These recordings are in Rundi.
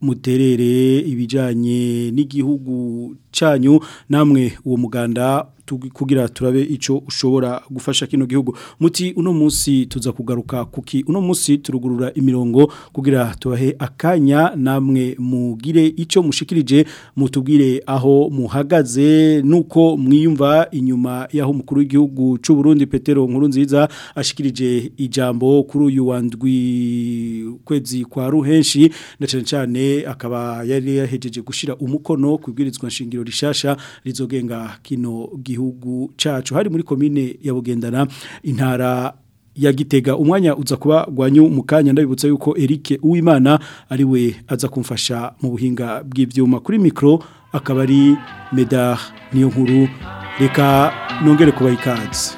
muterere ibijyanye n'igihugu cyanyu namwe uwo muganda kugira turabe icyo ushobora gufasha kino gihugu muti uno munsi tuza kugaruka kuki uno musi turugurura imirongo kugira tubahe akanya namwe mugire icyo mushikirije mutubwire aho muhagaze nuko mwiyumva inyuma y'aho mukuru w'igihugu cy'u Burundi Petero nkuru nziza ashikirije ijambo kuri uyu wandwi kwezi kwa ruhenshi na cyane akaba yari yahejeje gushira umukono kubwirizwa nshingiro rishasha rizogenga kino gihugu gihugu cyacu hari muri komine ya bugendana intara ya gitega umwanya uza kuba gwanyu mukanya ndabibutsa yuko Eric Uwimana ari we aza kumfasha mu buhinga bw'ivyuma kuri micro akaba ari Medar niyo nkuru reka nongere kuba ikazi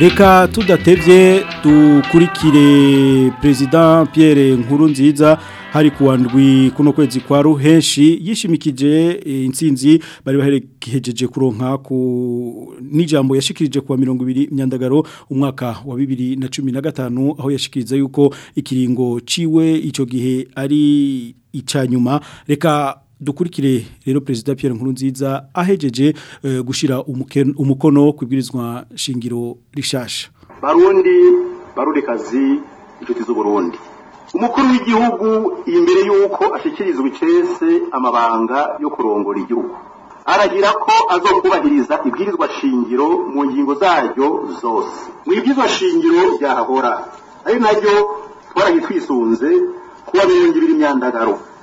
reka tudatebye dukurikire president Pierre Nkuru nziza hari kuwa kuno kwezi kwa ruhenshi yishimikije eh, intsinzi bari baherekejeje kuronka ku n'ijambo yashikirije kuwa mirongo ibiri myandagaro umwaka wa bibiri na cumi na gatanu aho yashikiriza yuko ikiringo ciwe icyo gihe ari icya reka dukurikire rero perezida Pierre Nkurunziza ahejeje eh, gushira umukono kwibwirizwa shingiro rishasha barundi barurekazi inshuti z'uburundi umukuru w'igihugu imbere y'uko ashyikirizwa icese amabanga yo kurongora igihugu aragira ko azokubahiriza ibwirizwa shingiro mu ngingo zaryo zose mu ibwirizwa shingiro byahahora ari naryo twaraye twisunze kuba birenga imyandagaro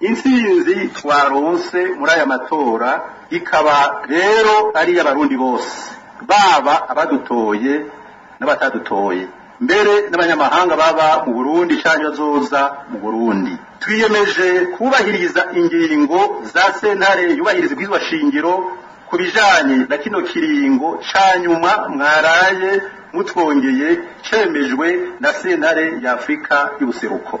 intsinzi twaronse muri aya matora ikaba rero ari iy'abarundi bose baba abadutoye n'abatadutoye mbere n'abanyamahanga baba mu burundi cyangwa zoza mu burundi twiyemeje kubahiriza ingingo za sentare yubahiriza ibwirizwa shingiro ku bijanye na kino kiringo ca nyuma mwaraye mutwongeye cemejwe na sentare y'afurika y'ubuseruko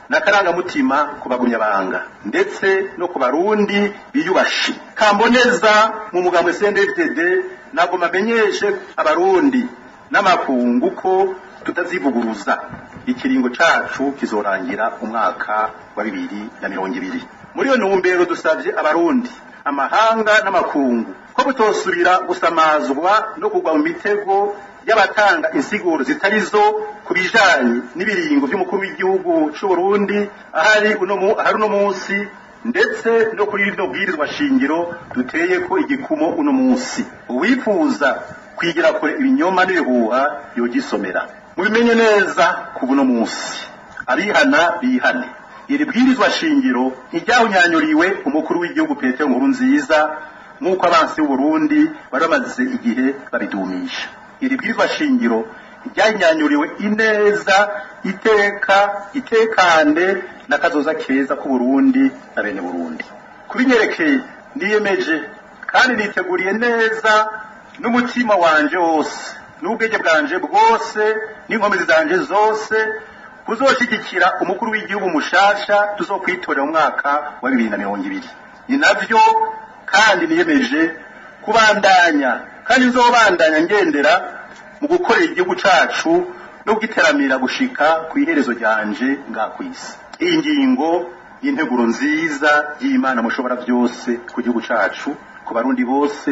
ni akarangamutima ku bagumyabanga ndetse no ku barundi biyubashye kamboneza mu mugambwe cndfdd ntabwo mamenyeshe abarundi n'amakungu ko tutazivuguruza ikiringo cyacu kizorangira umwaka wa bibiri na mirongo ibiri muri iyo ntumbero dusabye abarundi amahanga n'amakungu ko butosubira gusamazwa no kugwa mu mitego y'abatanga insiguro zitari zo ku bijanye n'ibiringo by'umukuru w'igihugu cy’uburundi ahari uno munsi ndetse no kuri rino bwirizwa shingiro duteye ko igikumo uno munsi uwifuza kwigira kure ibinyoma n'ibihuha yogisomera mubimenye neza ku buno munsi abihana bihane iri bwirizwa shingiro ntiryawunyanyuriwe umukuru w'igihugu Petero Nkuru nziza nk'uko abansi b'u Burundi bari bamaze igihe babidumisha iri bwirizwa shingiro ryanyanyuriwe ineza iteka itekande n'akazoza keza k'uburundi na bene burundi kubinyerekeye niyemeje kandi niteguriye neza n'umutima wanjye wose n'ubwenge bwanje bwose n'inkomezi zanje zose uzoshyigikira umukuru w'igihugu mushasha tuzokwitorera umwaka wa bibiri na mirongo ibiri ni nabyo kandi niyemeje kubandanya kandi nzobandanya ngendera mu gukorera igihugu cyacu no giteramira gushika ku iherezo ryanje nga ku isi iyi ngingo y'integuro nziza y'imana mushobora byose ku gihugu cyacu ku barundi bose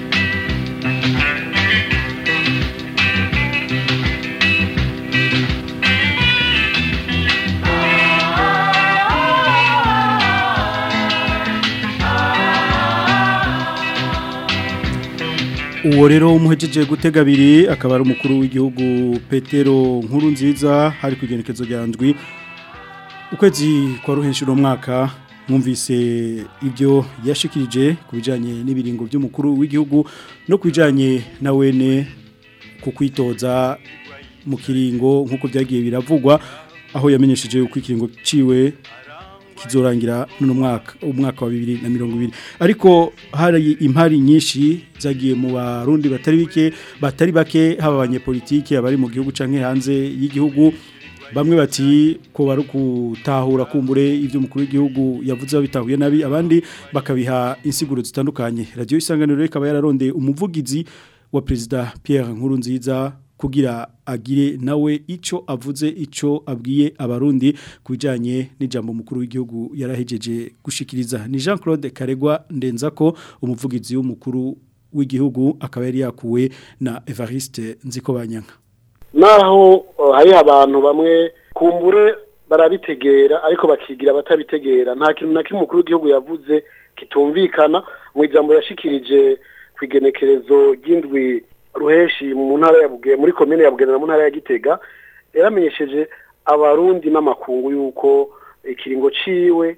uwo rero umuhejeje gutega abiri akaba ari umukuru w'igihugu petero nkuru nziza hari ku igenekezo rya ukwezi kwa ruhenshi uno mwaka mwumvise ibyo yashikirije ku bijyanye n'ibiringo by'umukuru w'igihugu no ku na wene kukwitoza mu kiringo nk'uko byagiye biravugwa aho yamenyesheje uko ikiringo ciwe kizorangira no mwaka umwaka wa 2020 ariko hari impari nyinshi zagiye mu barundi batari bike batari bake haba abanyepolitike abari mu gihugu canke hanze y'igihugu bamwe bati ko bari gutahura kumbure ibyo umukuru w'igihugu yavuze bitahuye nabi abandi bakabiha insiguro zitandukanye Radio isanganiro ikaba yararondeye umuvugizi wa perezida Pierre Nkurunziza kugira agire nawe icyo avuze icyo abwiye abarundi ku bijyanye n'ijambo mukuru w'igihugu yarahejeje gushikiriza ni jean claude karegwa ndenza ko umuvugizi w'umukuru w'igihugu akaba yari yakuwe na evariste nzikobanyanka naho uh, hari abantu bamwe kumbure barabitegera ariko bakigira batabitegera nta kintu na kimwe mukuru w'igihugu yavuze kitumvikana mu ijambo yashikirije ku igenekerezo ruheshi mu ntara ya muri komine ya bugenera mu ntara ya gitega yaramenyesheje abarundi n'amakungu y'uko ikiringo ciwe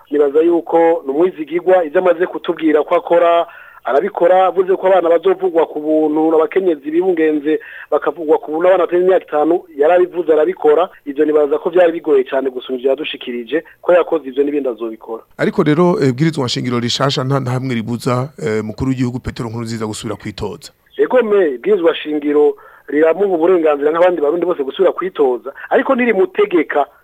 nibaza yuko ni umwizigigwa ibyo amaze kutubwira ko akora arabikora buryo ko abana bazovugwa ku buntu abakenyezi bibungenze bakavugwa ku buntu abana batari imyaka itanu yarabivuze arabikora ibyo nibaza ko byari bigoye cyane gusunjira yadushikirije ko yakoze ibyo n'ibindi azobikora ariko rero eh, bwirizwa nshingiro rishasha nta hamwe ribuza eh, mukuru w'igihugu petero nkuru nziza gusubira kwitoza egome bwirizwa shingiro riramuha uburenganzira nk'abandi barundi bose gusubira kwitoza ariko ntirimutegeka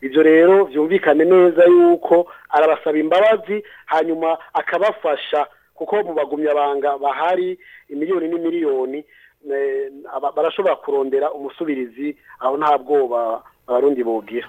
ibyo rero byumvikane neza yuko arabasaba imbabazi hanyuma akabafasha kuko mu bagumyabanga bahari imiliyoni n'imiliyoni barashobora kurondera umusubirizi aho nta bwoba abarundi bogira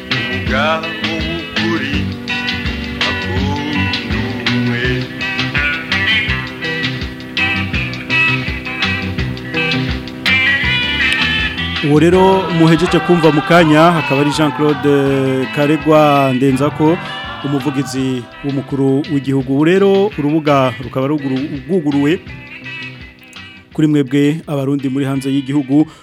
ubu rero muhejeje kumva mu kanya hakaba ari jean claude eh, karegwa ndenza ko umuvugizi w'umukuru w'igihugu rero urubuga rukaba rwuguruwe kuri mwebwe abarundi muri hanze y'igihugu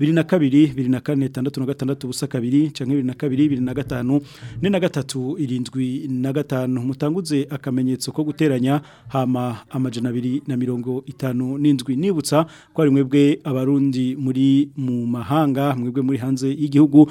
biri na kabiri biri na kane 666 ubusa kabiri canke biri na kabiri biri na gatanu ne na gatatu irindwi na gatanu mutanguze akamenyetso ko guteranya hama amajana 250 n'indwi nibutsa ko ari mwebwe abarundi muri mu mahanga mwebwe muri hanze y'igihugu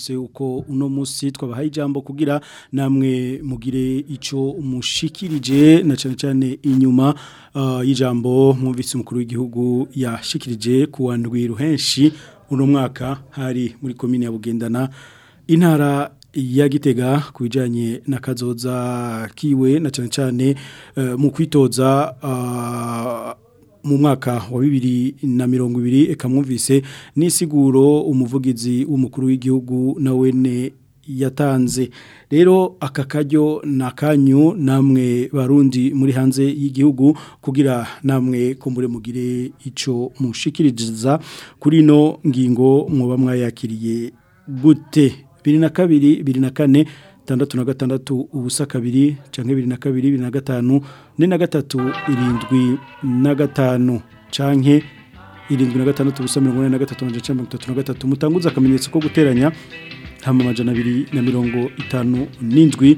uko uno musi twabahaye ijambo kugira namwe mugire icyo mushikirije na cyane cyane inyuma uh, y'ijambo mwumvise umukuru w'igihugu yashikirije ku wa uno mwaka hari muri komine ya bugendana intara ya gitega ku bijyanye na kazoza kiwe na cyane cyane uh, mu kwitoza uh, mu mwaka wa bibiri na mirongo ibiri ikamwumvise n'isiguro umuvugizi w'umukuru w'igihugu nawe ne yatanze rero aka kajyo ni akanyu namwe barundi muri hanze y'igihugu kugira namwe kumbure mugire icyo mushikiriza kuri no ngingo mwaba mwayakiriye gute bibiri na kabiri bibiri na kane itandatu na gatandatu ubusa kabiri cyangwa bibiri na kabiri bibiri na gatanu ne na gatatu irindwi na gatanu canke, irindwi na gatandatu ubusa mirongo ine gatatu na mirongo itatu mutanguza akamenyetso ko guteranya hama amajana abiri na mirongo itanu n'indwi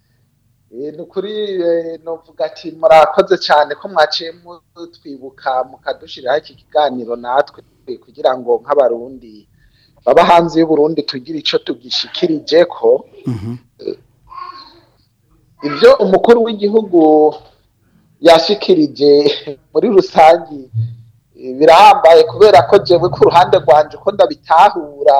ni ukuri eh, ati murakoze cyane ko mwaciye mutwibuka mukadushyiriraho iki kiganiro natwe kugira ngo nk'abarundi baba hanze y'uburundi tugira icyo tugishikirije ko mhm. eh, ibyo umukuru w'igihugu yashyikirije muri rusange eh, birahambaye kubera ko jewe ku ruhande rwanjye uko ndabitahura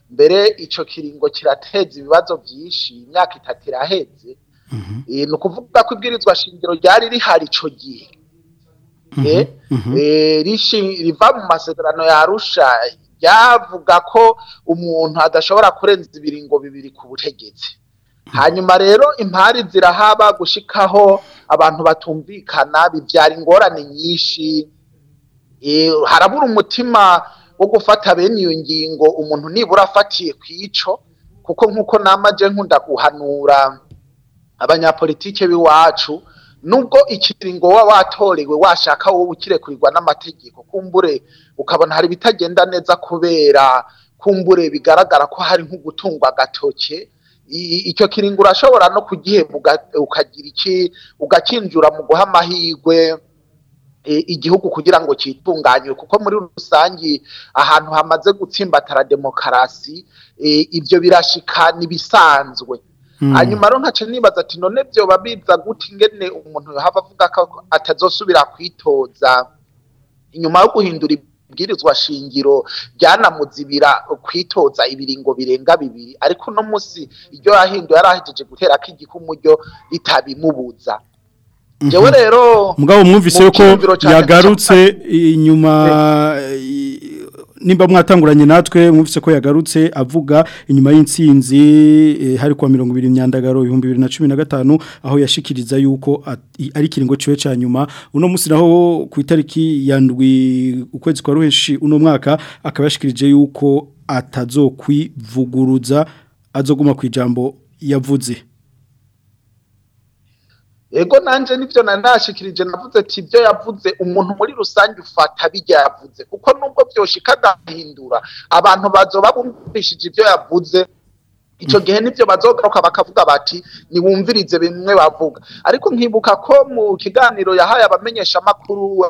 mbere icyo kiringo kirateza ibibazo byinshi imyaka itatu iraheze mm-hmm. eh, ni ukuvuga ko ibwirizwa shingiro ryari rihari icyo gihe Eh? Mhm. Mhm. Eh, riva mu masezerano ya Arusha ryavuga ko umuntu adashobora kurenza ibiringo bibiri ku butegetsi mhm. hanyuma rero impari zirahaba gushikaho abantu batumvikana bibyara ingorane nyinshi eh, harabura umutima wo gufata bene iyo ngingo umuntu nibura afatiye ku ico kuko nk'uko namaje nkunda guhanura abanyapolitike b'iwacu nubwo ikiringo waba watorewe washaka wowe ukirekurwa n'amategeko kumbure ukabona hari ibitagenda neza kubera kumbure bigaragara ko hari nko gutungwa agatoke icyo kiringo urashobora no kugihemba ukagira iki ugakinjura mu guha amahirwe igihugu kugira ngo cyitunganye kuko muri rusange ahantu hamaze gutsimbatara demokarasi ibyo birashika n'ibisanzwe Mm. hanyuma rero nkaca nibaza ati none byoba babiza guti ingene umuntu hava avuga ko atazosubira kwitoza inyuma yo guhindura ibwirizwa shingiro byanamuzibira kwitoza ibiringo birenga bibiri ariko uno munsi iryo yahinduye yarahejeje guterako igikumuryo ritabimubuza mhm. jewe rero mugabo mwumvise yuko yagarutse inyuma eh. nimba mwatanguranye natwe mwumvise ko yagarutse avuga inyuma y'insinzi eh, hari kwa mirongo myandagaro imyandagaro na cumi na gatanu aho yashikiriza yuko ari ikiringo cyiwe cya nyuma uno munsi naho ku itariki ya ndwi ukwezi kwa ruheshi uno mwaka akabashikirije yuko atazokwivuguruza azoguma ku ijambo yavuze ego nanjye nibyo nanashikirije navuze ati ibyo yavuze umuntu muri rusange ufata bijya yavuze kuko nubwo byose ikadahindura abantu bazoba bumvishije ibyo yavuze icyo gihe nibyo bazogaruka bakavuga bati niwumvirize bimwe bavuga ariko nkibuka ko mu kiganiro yahaye abamenyeshamakuru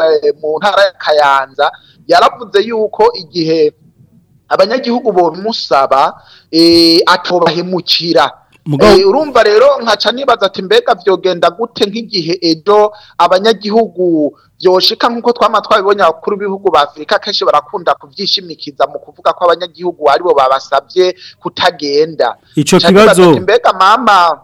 eh, mu ntara ya kayanza yaravuze yuko igihe abanyagihugu bobimusaba eh, atubahemukira. Eh, urumva rero nkaca nibaza ati mbega byogenda gute nk'igihe ejo abanyagihugu byoshika nk'uko twama twabibonye abakuru b'ibihugu ba afurika kenshi barakunda kubyishimikiza mu kuvuga ko abanyagihugu aribo babasabye kutagenda icyo kibazo mbega mama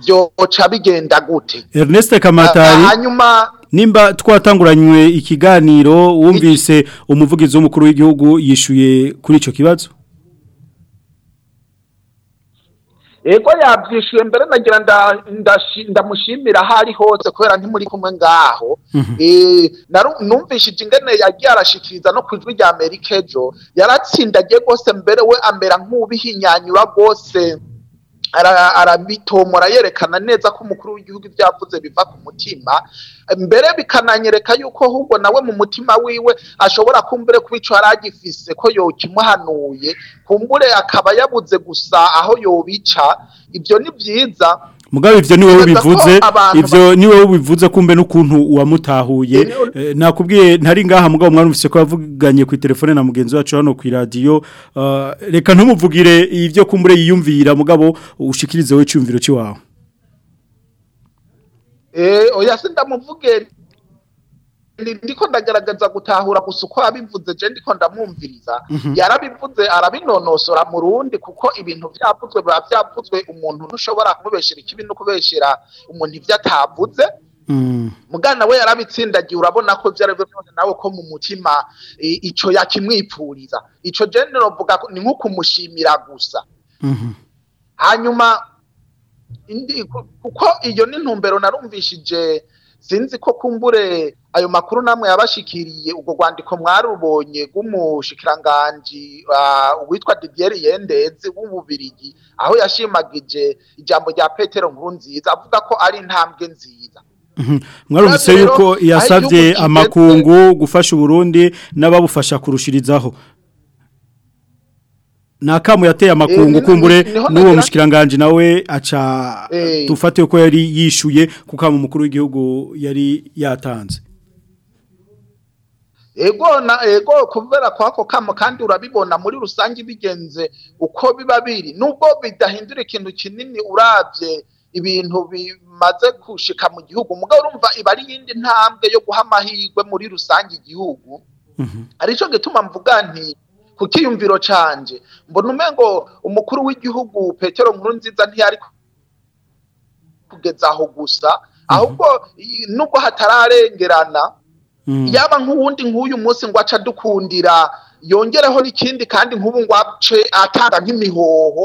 byoca bigenda gute Ernest Kamatari ah, hanyuma nimba twatanguranywe ikiganiro wumvise umuvugizi w'umukuru w'igihugu yishuye kuri icyo kibazo ego yabyishyuye mbere nagira ndamushimira aho ari hose kubera ntimuri kumwe ngaho mhm. e, numvishije ingene yagiye arashikiriza no ku ijwi rya amerika ejo yaratsindagiye rwose mbere we amera nk'ubihinyanyura rwose arabitomora yerekana neza ko umukuru w'igihugu ibyo yavuze biva ku mutima mbere bikananyereka yuko ahubwo nawe mu mutima wiwe ashobora kumbure kuba icyo yari agifise ko yokimuhanuye kumbure akaba yabuze gusa aho yobica ibyo ni byiza mugabe ivyo ni wowe ubivuze ivyo ni wowe ubivuze kumbe n'ukuntu uwamutahuye eh, nakubwiye ntari ngaha mugabo mwarumvise ko yavuganye ku telefone na mugenzi wacu hano ku radio ah, reka ntumuvugire ivyo kumbure yiyumvira mugabo ushikirize we cyumviro cyawe eh oya sindamuvuge ndiko ndagaragaza gutahura gusa uko yabivuze je ndiko ndamwumviriza mhm. yarabivuze arabinonosora mu rundi kuko ibintu vyavuzwe biba umuntu ntushobora kumubeshera ikibi no kubeshera umuntu ivyo mm. mugana we yarabitsindagiye urabona ko vyari byose nawe ko mu mutima ico yakimwipfuriza ico je novuga ni nko kumushimira gusa mhm. hanyuma kuko iyo ni ntumbero narumvishije sinzi ko kumbure ayo makuru namwe yabashikiriye ubwo rwandiko mwarubonye rw'umushikiranganji ah, uwitwa Didier Yendezi w'ububirigi aho yashimagije ijambo rya Petero Nkurunziza avuga ko ari intambwe nziza mhm. mwarumvise yuko yasabye amakungu gufasha uburundi n'ababufasha kurushirizaho nakamu yateye amakungu eh, kumbure n'uwo mushikiranganje nawe aca dufate eh. uko yari yishuye kukamu mukuru w'igihugu yari yatanze ego na ego kubera kwako kamo kandi urabibona muri rusange bigenze uko biba biri nubwo bidahindura ikintu kinini urabye ibintu bimaze kushika mu gihugu mugabo urumva ibari yindi ntambwe yo guha muri rusange igihugu mhm. cyo gituma mvuga nti ku kiyumviro canje mbona umengo umukuru w'igihugu petero nkuru nziza ntiyari kugeza aho gusa mhm. ahubwo nubwo hatararengerana mm. yaba nk'uwundi nk'uyu munsi ngo aca dukundira yongereho n'ikindi kandi nk'ubu ngo ace atanga nk'imihoho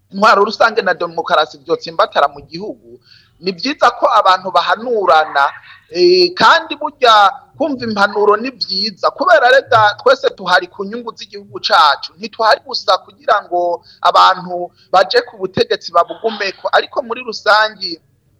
intwaro rusange na demokarasi byotsimbatara mu gihugu ni byiza ko abantu bahanurana e, kandi burya kumva impanuro ni byiza kubera rega twese tuhari ku nyungu z'igihugu cyacu ntituhari gusa kugira ngo abantu baje ku butegetsi babugumeko ariko muri rusange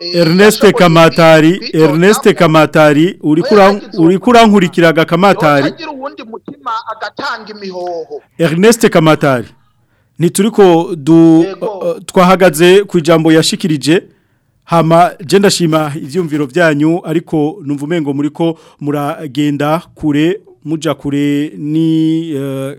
Eh, Ernest Kamatari Ernest Kamatari uri kurankurikiraga Kamatari Ernest Kamatari nituriko du twahagaze ku ijambo yashikirije hama je ndashima ivyumviro byanyu ariko numva muri ko muragenda kure muja kure ni uh, eh,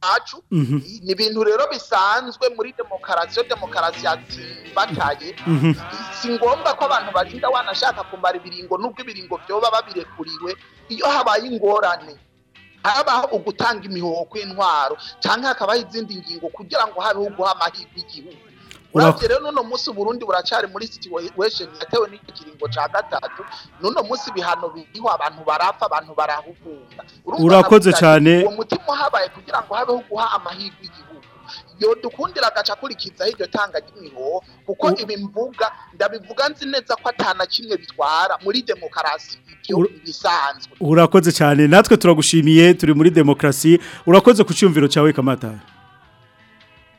cacu mhm. ni ibintu rero bisanzwe muri demokarasi demokarasi yatimbataye mhm. si ngombwa ko abantu barinda wanashaka kumara ibiringo n'ubwo ibiringo byoba babirekuriwe iyo habaye ingorane habaho ugutanga imihoho kw'intwaro cyangwa hakabaho izindi ngingo kugira ngo habeho guha amahirwe igihugu urabye rero n'uno munsi Burundi buracari muri situation yatewe n'ikiringo ca gatatu none munsi bihano biriho abantu barapfa abantu barahugunda urakoze cyane uwo mutima habaye kugira ngo habeho guha amahirwe igihugu yodukundira agacakurikizaho iryo tanga ry'imihoho kuko ibi mvuga ndabivuga nzi neza ko atana kimwe bitwara muri demokarasi ibyo bisanzwe urakoze cyane natwe turagushimiye turi muri demokarasi urakoze ku cyumviro cyawe kamatari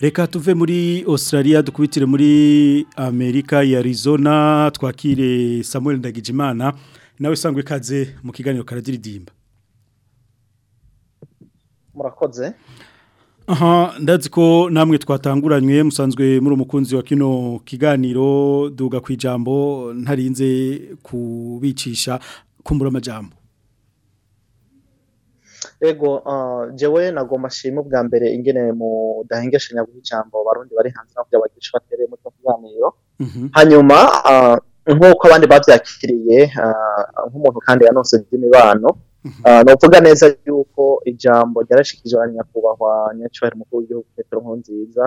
reka tuve muri australia dukubitire muri amerika ya arizona twakire samuel ndagijimana nawe sangwe ikaze mu kiganiro karadiridimba murakoze aha ndazi ko namwe twatanguranywe musanzwe muri umukunzi wa kino kiganiro duga ku ijambo ntarinze kubicisha kumbura amajambo ego uh, jewe nagomba ashima ubwa mbere ingene mudahengeshanya guha ijambo abarundi bari hanze nabyo abagisha batereye mu kiganiro mhm. hanyuma uh, nk'uko abandi babyakiriye uh, nk'umuntu kandi yanose by'imibano mhm. nuvuga neza yuko ijambo ryarashikije abanyakubahwa nyacubahiro mu w'igihugu petero nziza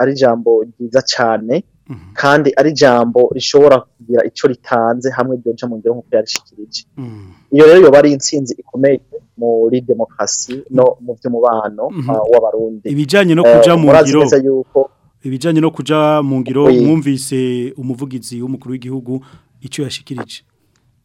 ari ijambo ryiza cyane Mhm. kandi ari jambo rishobora kugira icyo ritanze hamwe ryo jambo ngero nk'uko yarishikirije mhm. iyo rero yoba ari intsinzi ikomeye muri demokarasi no mu by'umubano mhm. ah, w'abarundi ibijyanye eh, no kuja mu ngiro ibijyanye no kujya mu ngiro mwumvise umuvugizi w'umukuru w'igihugu icyo yashikirije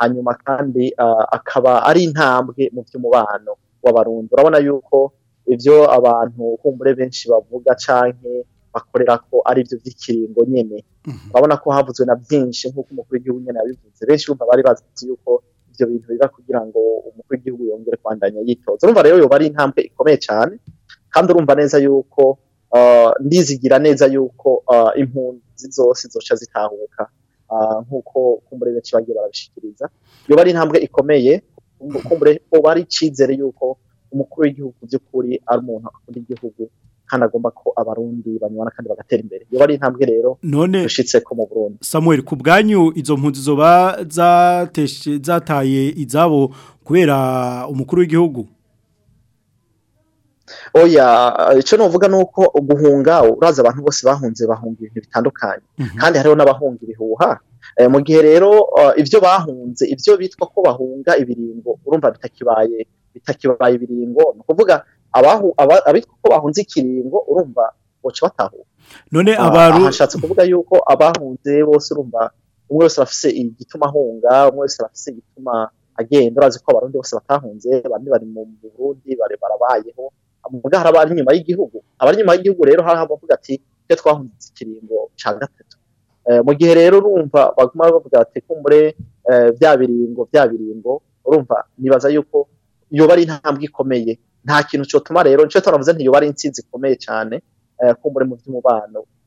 hanyuma kandi ah, akaba ari intambwe mu by'umubano w'abarundi urabona yuko ibyo abantu kumbure benshi bavuga cyane bakorera ko ari byo by'ikiringo nyine mhm. urabona ko havuzwe na byinshi nk'uko umukuru w'igihugu nyine yabivuze benshi bumva bari bazi yuko ibyo bintu biba kugira ngo umukuru w'igihugu yongere kwandanya yitoza urumva rero yoba ari intambwe ikomeye cyane kandi urumva neza yuko uh, ndizigira neza yuko uh, impunzi zose zoca zitahuka uh, nk'uko kumbure benshi bagiye barabishikiriza yoba ari intambwe ikomeye kumbure uba ari icyizere yuko umukuru w'igihugu by'ukuri ari umuntu akunda igihugu kandi agomba ko abarundi banywana kandi bagatera imbere iyo bari intambwe rero none dushitse ko mu Burundi Samuel ku bwanyu izo mpunzi zoba zataye izabo kubera umukuru w'igihugu oya icyo nuvuga ni uko guhunga uraza abantu bose bahunze bahunga ibintu bitandukanye mhm. kandi hariho n'abahunga ibihuha eh, mu gihe rero eh, ibyo bahunze ibyo bitwa ko bahunga ibirimbo urumva bitakibaye bitakibaye ibiringo ni ukuvuga abitwa ko bahunze ikiringo urumva baca batahuka none ah, abaru kuvuga yuko abahunze bose urumva umwe wese arafise igituma ahunga umwe wese arafise igituma agenda urazi ko abarundi bose batahunze bamwe bari mu burundi barabayeho muga hari abari inyuma y'igihugu abari inyuma y'igihugu rero hari abavuga ati twe twahunze ikiringo cya gatatu eh, mu gihe rero urumva baguma bavuga bati kumbure bya eh, birimbo bya biringo urumva nibaza yuko yoba ari intambwe ikomeye nta kintu cyotuma rero nicyo turavuze ntiyo ari insinzi ikomeye cyane eh, kumbure mu by'umubano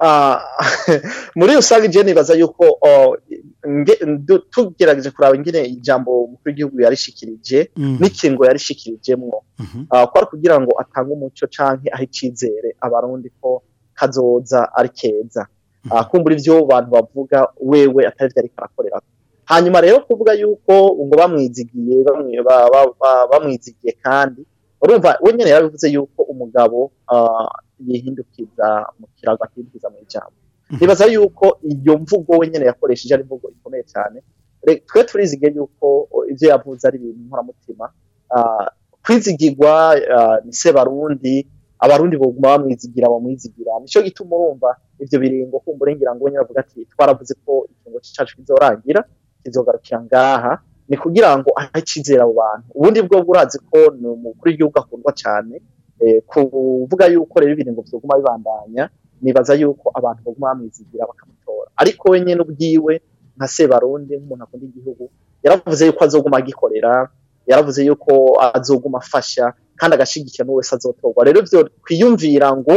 ah, muri rusange je nibaza yuko oh, tugerageje kuraba nyine ijambo umukuru w'igihugu yarishikirije mm-hmm. n'ikiringo yarishikirijemo mm-hmm. ah, kwari kugira ngo atange umuco cyangwa aho icyizere abarundi ko kazoza ari keza mm-hmm. ah, kumbura ibyo abantu bavuga wewe atari byo ariko arakorera hanyuma rero kuvuga yuko ngo bamwizigiye bamwizigiye kandi urumva wenyine yabivuze yuko umugabo ah, yihindukiza mu kirago akihindukiza mu ijambo Mhm. nibaza yuko iyo mvugo wenyine yakoresheje ari imvugo ikomeye cyane twe turizige yuko ibyo yavuze ari ibintu nkoramutima ah, kwizigirwa ah, ni se abarundi boguma bamwizigira bamwizigira nicyo gituma urumva ibyo biringo kumva urengera ngo wenyine avuga ati twaravuze ko ikingo cyacu kizorangira kizogarukira ngaha ni kugira ngo akizere abo bantu ubundi bwo burazi ko ni umukuru w'igihugu akundwa cyane eh, kuvuga yuko rero ibiringo byoguma bibandanya nibaza yuko abantu baguma bamwizigira bakamutora ariko we nyine ubwiwe nka sebarundi nk'umuntu akunda igihugu yaravuze yuko azoguma agikorera yaravuze yuko azoguma afasha kandi agashyigikira n'uwo wese azotorwa rero ibyo twiyumvira ngo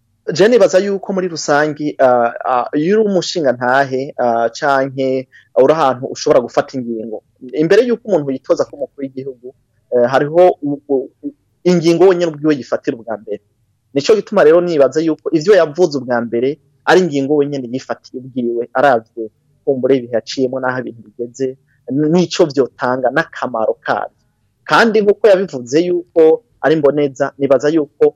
jene baza yuko muri rusange ah, ah, iyo umushinga ntahe canke uri ahantu ushobora gufata ingingo imbere y'uko umuntu yitoza ko umukuru w'igihugu Eh, hariho ingingo wenyine ubwiwe yifatira ubwa mbere nicyo gituma rero nibaza yuko ibyo yavuze ubwa mbere ari ingingo wenyine yifatiye ubwiwe arabye kumbura ibihe yaciyemo n'aho ibintu bigeze n'icyo byotanga n'akamaro kabyo kandi nk'uko yabivuze yuko ari mboneza nibaza yuko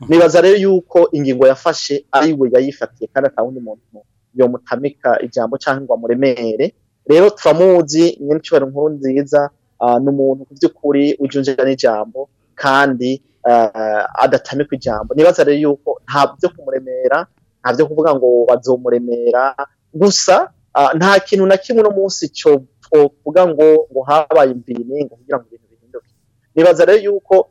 mm-hmm. nibaza rero yuko ingingo yafashe ariwe yayifatiye kandi atawundi muntu yomutamika ijambo cyangwa ngo amuremere rero turamuzi nyine cyubahiro nkunziza ah, ni umuntu ku by'ukuri ujunjira n'ijambo kandi ah, adatamika ijambo nibaza rero yuko nta byo kumuremera nta byo kuvuga ngo bazomuremera gusa Ah, nta kintu na kimwe uno munsi kuvuga ngo ngo habaye imviriningo kugira ngo ibintu bihinduke nibaza rero yuko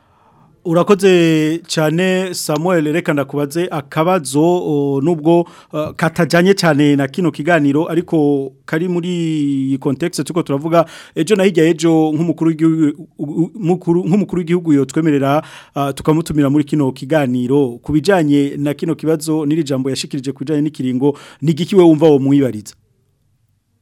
urakoze cyane Samuel reka kubaze akabazo nubwo katajanye cyane na kino kiganiro ariko kari muri context tuko turavuga ejo na ejo nk'umukuru nk'umukuru w'igihugu yotwemerera tukamutumira muri kino kiganiro ku bijyanye na kino kibazo n'iri jambo yashikirije ku n'ikiringo ntigikiwe wumva wo mwibariza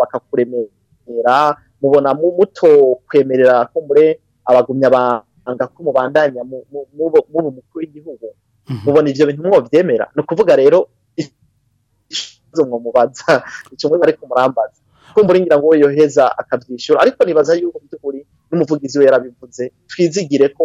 bakakuremera mubona muto kwemerera kumure abagumya banga ko mubandanya mubu mukuru w'igihugu mhm. mubona ibyo bintu mwobyemera ni ukuvuga rero mubaza icyo muri ariko murambaza kumbura ngira ngo yoheza akabyishyura ariko nibaza yuko by'ukuri n'umuvugizi we yarabivuze twizigire ko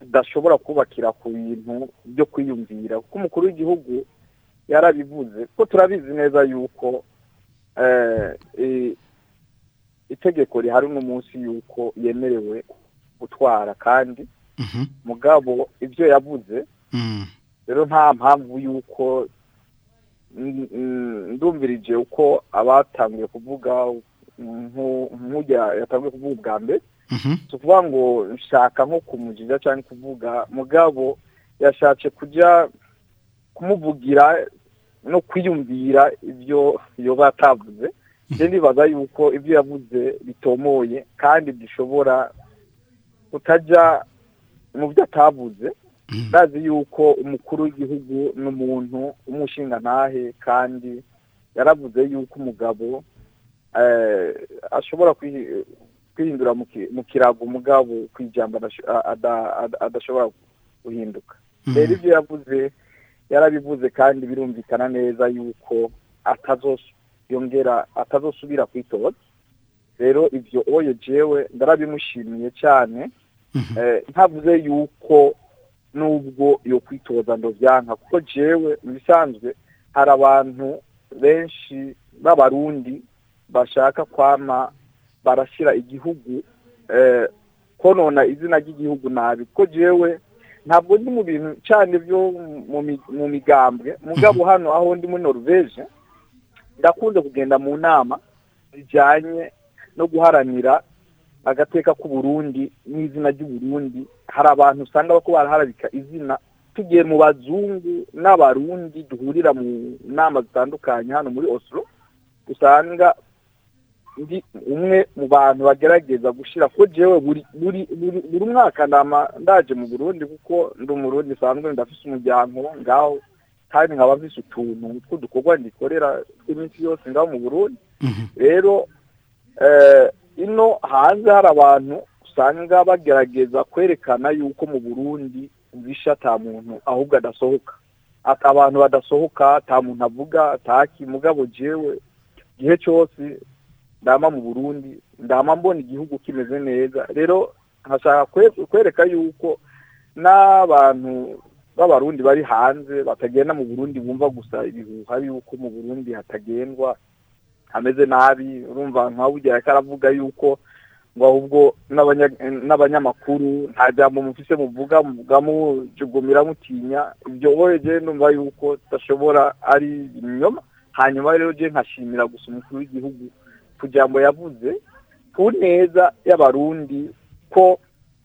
udashobora kubakira ku bintu byo kwiyumvira kuko umukuru w'igihugu yarabivuze ko turabizi neza yuko eh, itegeko rihari uno munsi yuko yemerewe gutwara kandi mhm. mugabo ibyo yavuze mm. rero nta mpamvu yuko ndumvirije uko abatangiye kuvuga nk'ujya yatangiye kuvuga ubwa mbere mhm. si ukuvuga ngo nshaka nko kumugiza cyangwa kuvuga mugabo yashatse kujya kumuvugira no kwiyumvira ibyo yoba atavuze rero mhm. nibaza yuko ibyo yavuze bitomoye kandi bishobora kutajya mu byo atavuze bazi yuko umukuru w'igihugu n'umuntu umushinga ntahe kandi yaravuze yuko umugabo eh, ashobora kwihindura mu kirago umugabo ku ijambo adashobora guhinduka hmm. rero ibyo yavuze yarabivuze kandi birumvikana neza yuko atazosongera atazosubira kwitoza rero ibyo oye jewe ndarabimushimiye cyane hmm. eh, ntavuze yuko n'ubwo yo kwitoza ndo kuko jewe mu bisanzwe hari abantu benshi b'abarundi bashaka kwama barashyira igihugu eh, konona izina ry'igihugu nabi kuko jewe ntabwo ndi mu bintu cyane byo mu migambwe mugabo mhm. hano aho ndi muri noruveje ndakunze kugenda mu nama zijyanye no guharanira agateka k'uburundi n'izina ry'uburundi hari abantu usanga bako baraharabika izina tugiye mu bazungu n'abarundi duhurira mu nama zitandukanye hano muri oslo usanga ndi umwe mu bantu bagerageza gushyira ko jewe buri mwaka ndaje mu burundi kuko ndi umurundi usanzwe ndafise umuryango ngaho kandi nkaba mfise utuntu tw'udukorwa ndikorera tw'iminsi yose ngaho mu burundi mhm. rero eh, ino hanze hari abantu usanga bagerageza kwerekana yuko mu burundi bishe muntu ahubwo adasohoka abantu badasohoka nta muntu avuga ataki mugabo jewe igihe cyose ndama mu burundi ndama mbona igihugu kimeze neza rero hashaka kwereka yuko n'abantu b'abarundi bari hanze batagenda mu burundi bumva gusa ibihuha yuko mu burundi hatagendwa ameze nabi urumva nka bugera karavuga yuko ngo ahubwo n'abanyamakuru nta jambo mufise muvuga muvuga mujugumira mutinya ibyo weje numva yuko tudashobora ari ibinyoma hanyuma rero je nkashimira gusa umukuru w'igihugu ku jambo yavuze ku neza y'abarundi ko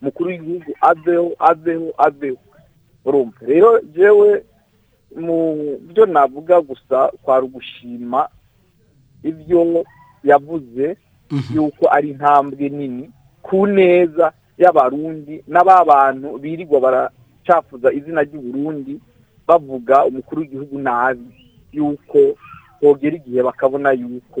umukuru w'igihugu aveho aveho aveho rero jewe mu byo navuga gusa kwa ugushima ibyo yavuze mhm. yuko ari intambwe nini ku neza y'abarundi n'aba bantu birirwa baracafuza izina ry'uburundi bavuga umukuru w'igihugu nabi yuko bogera igihe bakabona yuko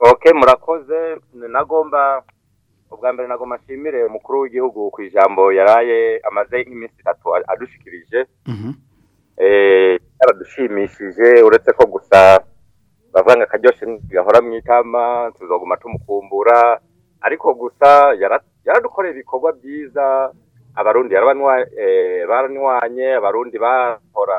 Okay murakoze nagomba ubwa mbere nago mashimire umukuru w'igihugu ku ijambo yaraye amaze nk'iminsi itatu adushikirije mhm. eh, yaradushimishije uretse ko gusa bavuga ngo akaryoshye gahora mu itama tuzaguma tumukumbura ariko gusa yaradukoreye ibikorwa byiza abarundi eh, baranywanye abarundi bahora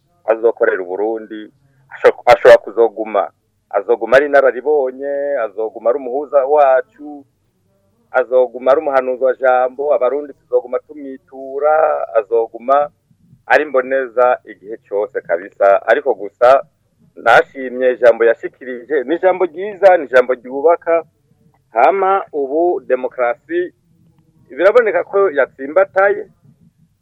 azokorera uburundi ashobora kuzoguma azoguma ari inararibonye azoguma ari umuhuza wacu azoguma ari umuhanuzi wa jambo abarundi tuzoguma tumwitura azoguma ari mboneza igihe cyose kabisa ariko gusa nashimye ijambo yashikirije ni ijambo ryiza ni ijambo ryubaka hama ubu demokarasi biraboneka ko yatsimbataye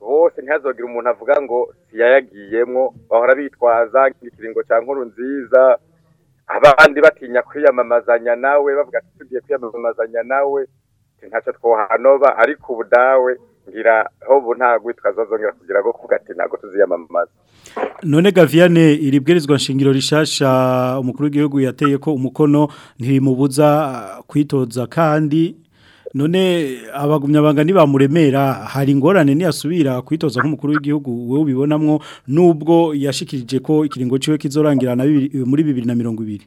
bose ntihazogire umuntu avuga ngo siyayagiyemo bahora bitwaza ikiringo cya nkuru nziza abandi batinya kwiyamamazanya nawe bavuga ati tugiye kwiyamamazanya nawe ntacyo twohanoba ariko ubu dawe ngira ubu nta gwitwaza kugira go kugati nago tuziyamamaza none gaviane iribwirizwa nshingiro rishasha umukuru w'igihugu yateye ko umukono ntirimubuza kwitoza kandi none abagumyabanga ntibamuremera hari ingorane ntiyasubira kwitoza nk'umukuru w'igihugu we ubibonamwo nubwo yashikirije ko ikiringo cyiwe kizorangirana muri bibiri na mirongo ibiri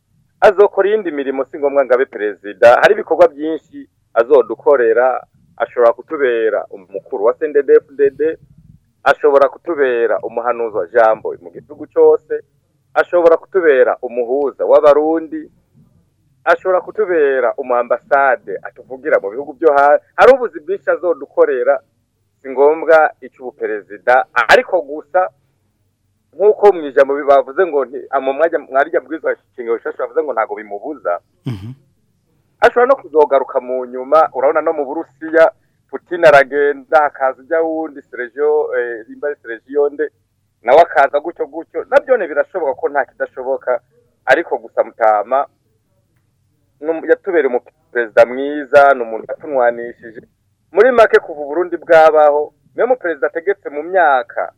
azokora iyindi mirimo si ngombwa ngo abe perezida hari ibikorwa byinshi azodukorera ashobora kutubera umukuru wa sendedefudede ashobora kutubera umuhanuzi wa jambo mu gihugu cyose ashobora kutubera umuhuza w'abarundi ashobora kutubera umwambasade atuvugira mu bihugu byo hanze hari ubuzi bwinshi azodukorera si ngombwa icy'ubuperezida ariko gusa nk'uko mu ijambo bavuze ngo mwarya bwiza inshingano nshasha bavuze ngo ntabwo bimubuza mhm. ashobora no kuzogaruka mu nyuma urabona no mu burusiya putin aragenda hakaza ujya wundi seregiyo rimba eh, seregiyonde nawe akaza gutyo gutyo nabyone birashoboka ko nta kidashoboka ariko gusa mutama yatubereye umuperezida mwiza ni umuntu yatunwanishije muri make kuva uburundi bwabaho niyo muperezida ategetse mu myaka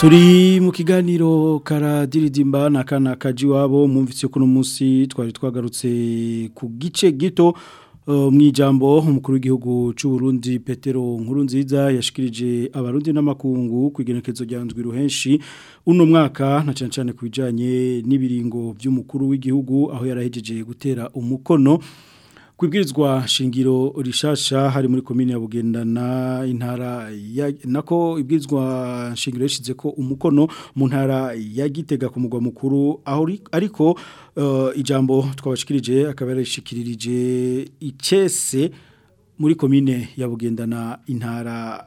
turi mu kiganiro karadiridimba na kana kaji wabo mwumvise ko no twari twagarutse ku gice gito uh, mu ijambo umukuru w'igihugu cy'u Burundi Petero Nkurunziza yashikirije abarundi n'amakungu ku igenekerezo rya nzwi ruhenshi uno mwaka na cyane cyane ku bijyanye n'ibiringo by'umukuru w'igihugu aho yarahejeje gutera umukono kwibwirizwa shingiro rishasha hari muri komine ya bugendana intara nako ibwirizwa shingiro yashize ko umukono mu ntara ya gitega ku mugwa mukuru aho ariko eh, ijambo twabashikirije akaba yarishikirije icyese muri komine ya bugendana intara